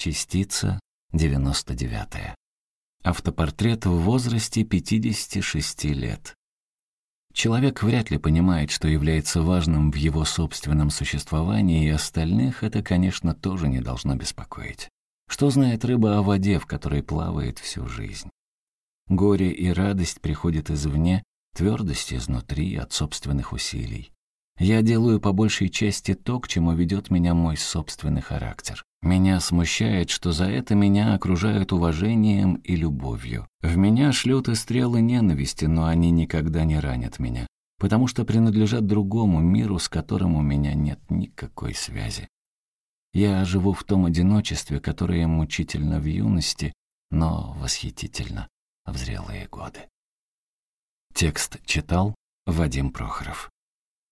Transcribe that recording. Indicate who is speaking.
Speaker 1: Частица 99. Автопортрет в возрасте 56 лет. Человек вряд ли понимает, что является важным в его собственном существовании, и остальных это, конечно, тоже не должно беспокоить. Что знает рыба о воде, в которой плавает всю жизнь? Горе и радость приходят извне, твердость изнутри, от собственных усилий. Я делаю по большей части то, к чему ведет меня мой собственный характер. Меня смущает, что за это меня окружают уважением и любовью. В меня шлют и стрелы ненависти, но они никогда не ранят меня, потому что принадлежат другому миру, с которым у меня нет никакой связи. Я живу в том одиночестве, которое мучительно в юности, но восхитительно в зрелые годы. Текст читал Вадим Прохоров.